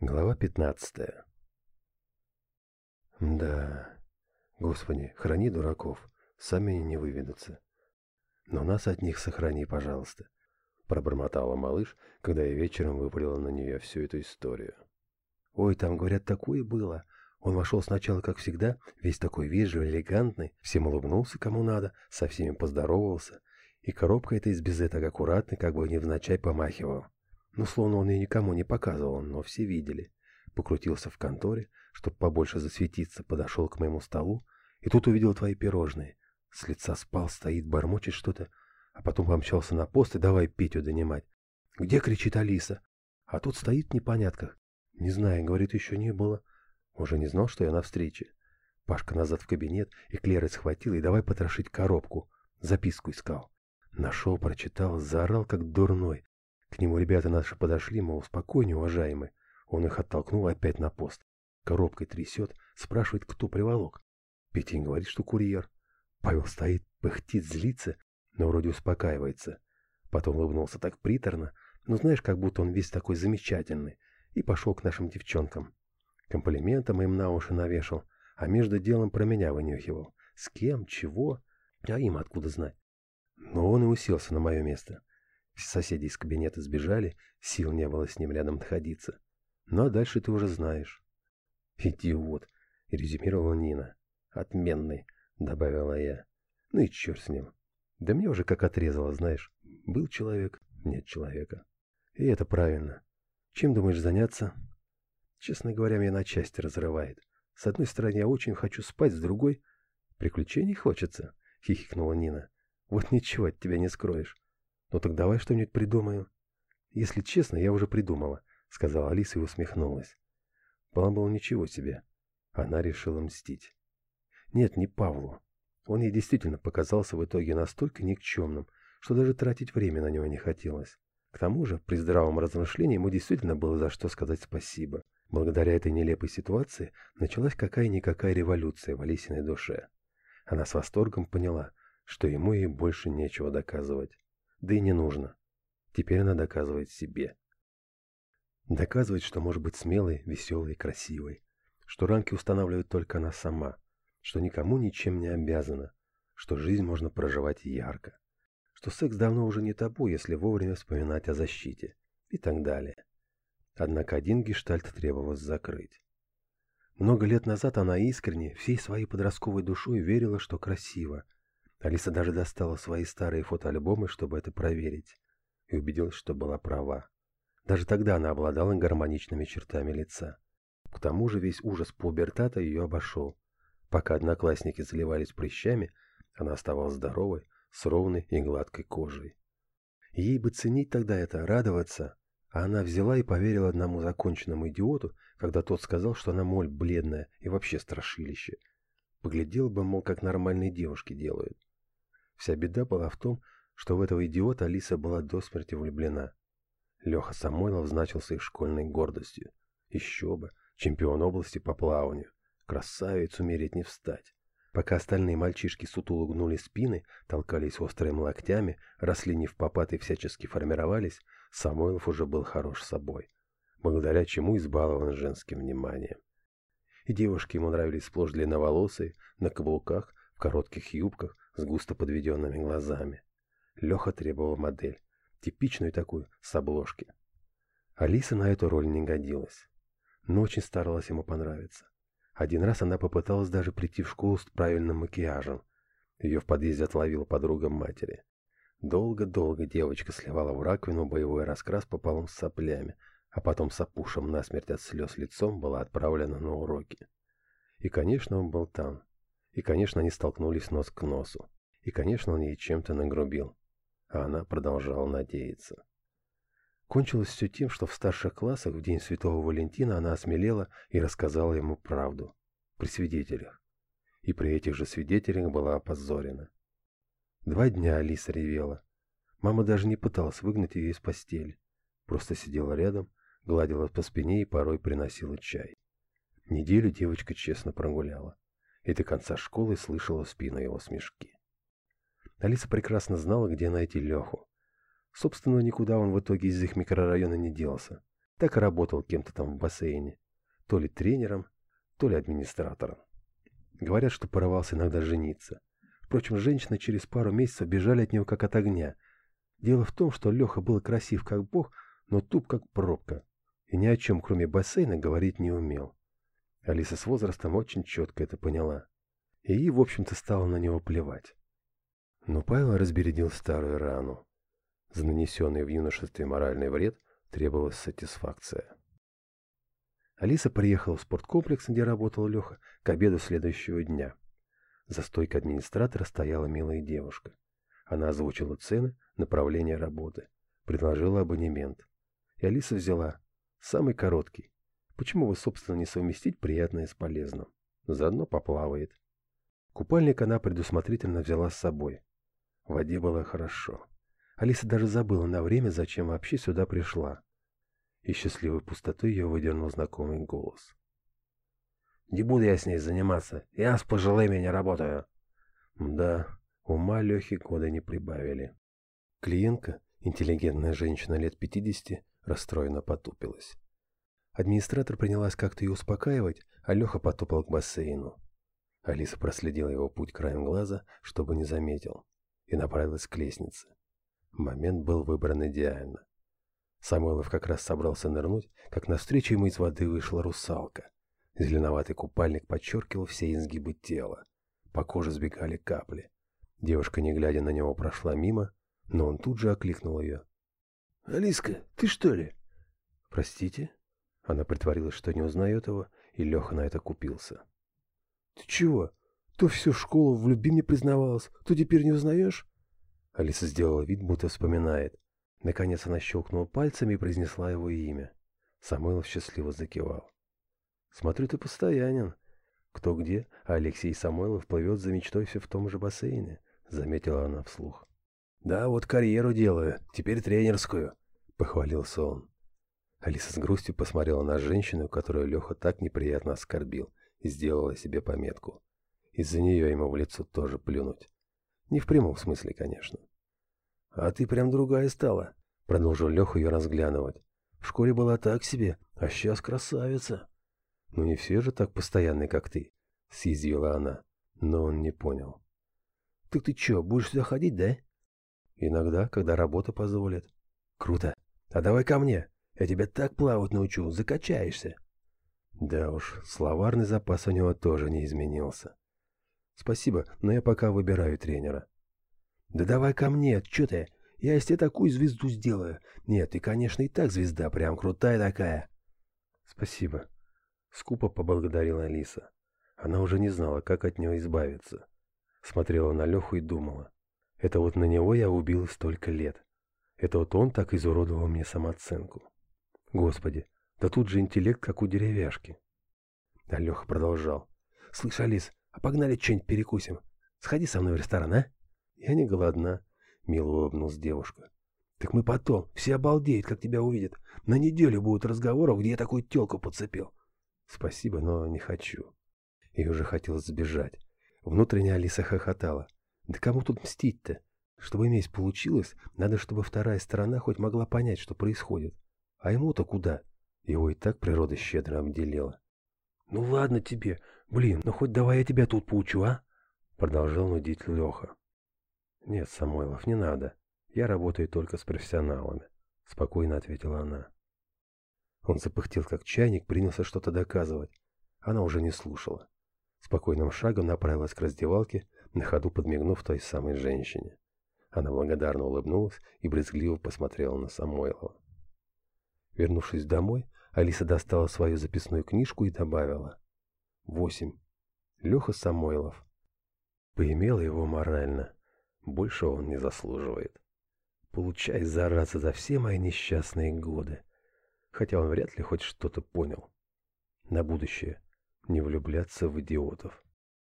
Глава 15 Да, Господи, храни дураков, сами не выведутся. Но нас от них сохрани, пожалуйста. Пробормотала малыш, когда я вечером выпалила на нее всю эту историю. Ой, там, говорят, такое было. Он вошел сначала, как всегда, весь такой вежливый, элегантный, всем улыбнулся, кому надо, со всеми поздоровался, и коробка эта из безе так аккуратно, как бы невзначай помахивал но словно он ее никому не показывал, но все видели. Покрутился в конторе, чтобы побольше засветиться, подошел к моему столу, и тут увидел твои пирожные. С лица спал, стоит, бормочет что-то, а потом помчался на пост и давай Петю донимать. «Где?» — кричит Алиса. А тут стоит в непонятках. «Не знаю», — говорит, — «еще не было». Уже не знал, что я на встрече. Пашка назад в кабинет, и Клера схватил, и давай потрошить коробку. Записку искал. Нашел, прочитал, заорал, как дурной. К нему ребята наши подошли, мол, спокойнее, уважаемый. Он их оттолкнул а опять на пост. Коробкой трясет, спрашивает, кто приволок. Петень говорит, что курьер. Павел стоит, пыхтит, злится, но вроде успокаивается. Потом улыбнулся так приторно, но знаешь, как будто он весь такой замечательный, и пошел к нашим девчонкам. Комплиментом им на уши навешал, а между делом про меня вынюхивал. С кем, чего, а им откуда знать. Но он и уселся на мое место. Соседи из кабинета сбежали, сил не было с ним рядом находиться. Ну а дальше ты уже знаешь. «Идиот!» — резюмировала Нина. «Отменный!» — добавила я. «Ну и черт с ним. Да мне уже как отрезало, знаешь. Был человек, нет человека. И это правильно. Чем думаешь заняться?» «Честно говоря, меня на части разрывает. С одной стороны, я очень хочу спать, с другой...» «Приключений хочется», — хихикнула Нина. «Вот ничего от тебя не скроешь. Ну так давай что-нибудь придумаю. Если честно, я уже придумала, сказала Алиса и усмехнулась. Бамбл ничего себе. Она решила мстить. Нет, не Павлу. Он ей действительно показался в итоге настолько никчемным, что даже тратить время на него не хотелось. К тому же, при здравом размышлении ему действительно было за что сказать спасибо. Благодаря этой нелепой ситуации началась какая-никакая революция в Алисиной душе. Она с восторгом поняла, что ему ей больше нечего доказывать да и не нужно. Теперь она доказывает себе. Доказывает, что может быть смелой, веселой, красивой. Что рамки устанавливает только она сама. Что никому ничем не обязана. Что жизнь можно проживать ярко. Что секс давно уже не табу, если вовремя вспоминать о защите. И так далее. Однако один гештальт требовалось закрыть. Много лет назад она искренне, всей своей подростковой душой верила, что красиво – Алиса даже достала свои старые фотоальбомы, чтобы это проверить, и убедилась, что была права. Даже тогда она обладала гармоничными чертами лица. К тому же весь ужас пубертата ее обошел. Пока одноклассники заливались прыщами, она оставалась здоровой, с ровной и гладкой кожей. Ей бы ценить тогда это, радоваться. А она взяла и поверила одному законченному идиоту, когда тот сказал, что она моль бледная и вообще страшилище. Поглядел бы, мол, как нормальные девушки делают. Вся беда была в том, что в этого идиота Алиса была до смерти влюблена. Леха Самойлов значился их школьной гордостью. Еще бы, чемпион области по плаванию. Красавец умереть не встать. Пока остальные мальчишки сутуло гнули спины, толкались острыми локтями, росли не в попад и всячески формировались, Самойлов уже был хорош собой, благодаря чему избалован женским вниманием. И девушки ему нравились сплошь длинноволосые, на каблуках, в коротких юбках, с густо подведенными глазами. Леха требовал модель, типичную такую, с обложки. Алиса на эту роль не годилась, но очень старалась ему понравиться. Один раз она попыталась даже прийти в школу с правильным макияжем. Ее в подъезде отловила подруга матери. Долго-долго девочка сливала в раковину боевой раскрас пополам с соплями, а потом с опушем насмерть от слез лицом была отправлена на уроки. И, конечно, он был там. И, конечно, они столкнулись нос к носу и, конечно, он ей чем-то нагрубил, а она продолжала надеяться. Кончилось все тем, что в старших классах в день Святого Валентина она осмелела и рассказала ему правду при свидетелях. И при этих же свидетелях была опозорена. Два дня Алиса ревела. Мама даже не пыталась выгнать ее из постели. Просто сидела рядом, гладила по спине и порой приносила чай. Неделю девочка честно прогуляла и до конца школы слышала спину его смешки. Алиса прекрасно знала, где найти Леху. Собственно, никуда он в итоге из их микрорайона не делся. Так и работал кем-то там в бассейне. То ли тренером, то ли администратором. Говорят, что порывался иногда жениться. Впрочем, женщины через пару месяцев бежали от него как от огня. Дело в том, что Леха был красив как бог, но туп как пробка. И ни о чем, кроме бассейна, говорить не умел. Алиса с возрастом очень четко это поняла. И ей, в общем-то, стало на него плевать. Ну, Но Павел разбередил старую рану. За нанесенный в юношестве моральный вред требовалась сатисфакция. Алиса приехала в спорткомплекс, где работал Леха, к обеду следующего дня. За стойкой администратора стояла милая девушка. Она озвучила цены, направление работы, предложила абонемент. И Алиса взяла самый короткий. Почему бы, собственно, не совместить приятное с полезным? Заодно поплавает. Купальник она предусмотрительно взяла с собой – в воде было хорошо. Алиса даже забыла на время, зачем вообще сюда пришла. И счастливой пустоты ее выдернул знакомый голос. «Не буду я с ней заниматься. Я с пожилыми не работаю». Да, ума Лехи года не прибавили. Клиентка, интеллигентная женщина лет 50, расстроенно потупилась. Администратор принялась как-то ее успокаивать, а Леха потопал к бассейну. Алиса проследила его путь краем глаза, чтобы не заметил и направилась к лестнице. Момент был выбран идеально. Самойлов как раз собрался нырнуть, как навстречу ему из воды вышла русалка. Зеленоватый купальник подчеркивал все изгибы тела. По коже сбегали капли. Девушка, не глядя на него, прошла мимо, но он тут же окликнул ее. «Алиска, ты что ли?» «Простите?» Она притворилась, что не узнает его, и Леха на это купился. «Ты чего? То всю школу в любви признавалась, то теперь не узнаешь?» Алиса сделала вид, будто вспоминает. Наконец она щелкнула пальцами и произнесла его имя. Самойлов счастливо закивал. «Смотрю, ты постоянен. Кто где, а Алексей Самойлов плывет за мечтой все в том же бассейне», — заметила она вслух. «Да, вот карьеру делаю, теперь тренерскую», — похвалился он. Алиса с грустью посмотрела на женщину, которую Леха так неприятно оскорбил, и сделала себе пометку из-за нее ему в лицо тоже плюнуть. Не в прямом смысле, конечно. «А ты прям другая стала», — продолжил Леха ее разглядывать. «В школе была так себе, а сейчас красавица». «Ну не все же так постоянные, как ты», — съязвила она. Но он не понял. «Так ты че, будешь сюда ходить, да?» «Иногда, когда работа позволит». «Круто. А давай ко мне. Я тебя так плавать научу, закачаешься». Да уж, словарный запас у него тоже не изменился. Спасибо, но я пока выбираю тренера. Да давай ко мне, чё ты? Я из тебя такую звезду сделаю. Нет, ты, конечно, и так звезда, прям крутая такая. Спасибо. Скупо поблагодарила Алиса. Она уже не знала, как от него избавиться. Смотрела на Леху и думала. Это вот на него я убил столько лет. Это вот он так изуродовал мне самооценку. Господи, да тут же интеллект, как у деревяшки. А Леха продолжал. Слышь, Алис, Погнали что-нибудь перекусим. Сходи со мной в ресторан, а? Я не голодна, мило улыбнулась девушка. Так мы потом, все обалдеют, как тебя увидят. На неделю будут разговоров, где я такую телку подцепил. Спасибо, но не хочу. И уже хотелось сбежать. Внутренняя Алиса хохотала. Да кому тут мстить-то? Чтобы месть получилась, надо, чтобы вторая сторона хоть могла понять, что происходит. А ему-то куда? Его и так природа щедро обделила. Ну ладно тебе. Блин, ну хоть давай я тебя тут поучу, а? Продолжал нудить Леха. Нет, Самойлов, не надо. Я работаю только с профессионалами. Спокойно ответила она. Он запыхтел, как чайник, принялся что-то доказывать. Она уже не слушала. Спокойным шагом направилась к раздевалке, на ходу подмигнув той самой женщине. Она благодарно улыбнулась и брезгливо посмотрела на Самойлова. Вернувшись домой, Алиса достала свою записную книжку и добавила. «Восемь. Леха Самойлов». Поимела его морально. Больше он не заслуживает. Получай, зараза, за все мои несчастные годы. Хотя он вряд ли хоть что-то понял. На будущее. Не влюбляться в идиотов.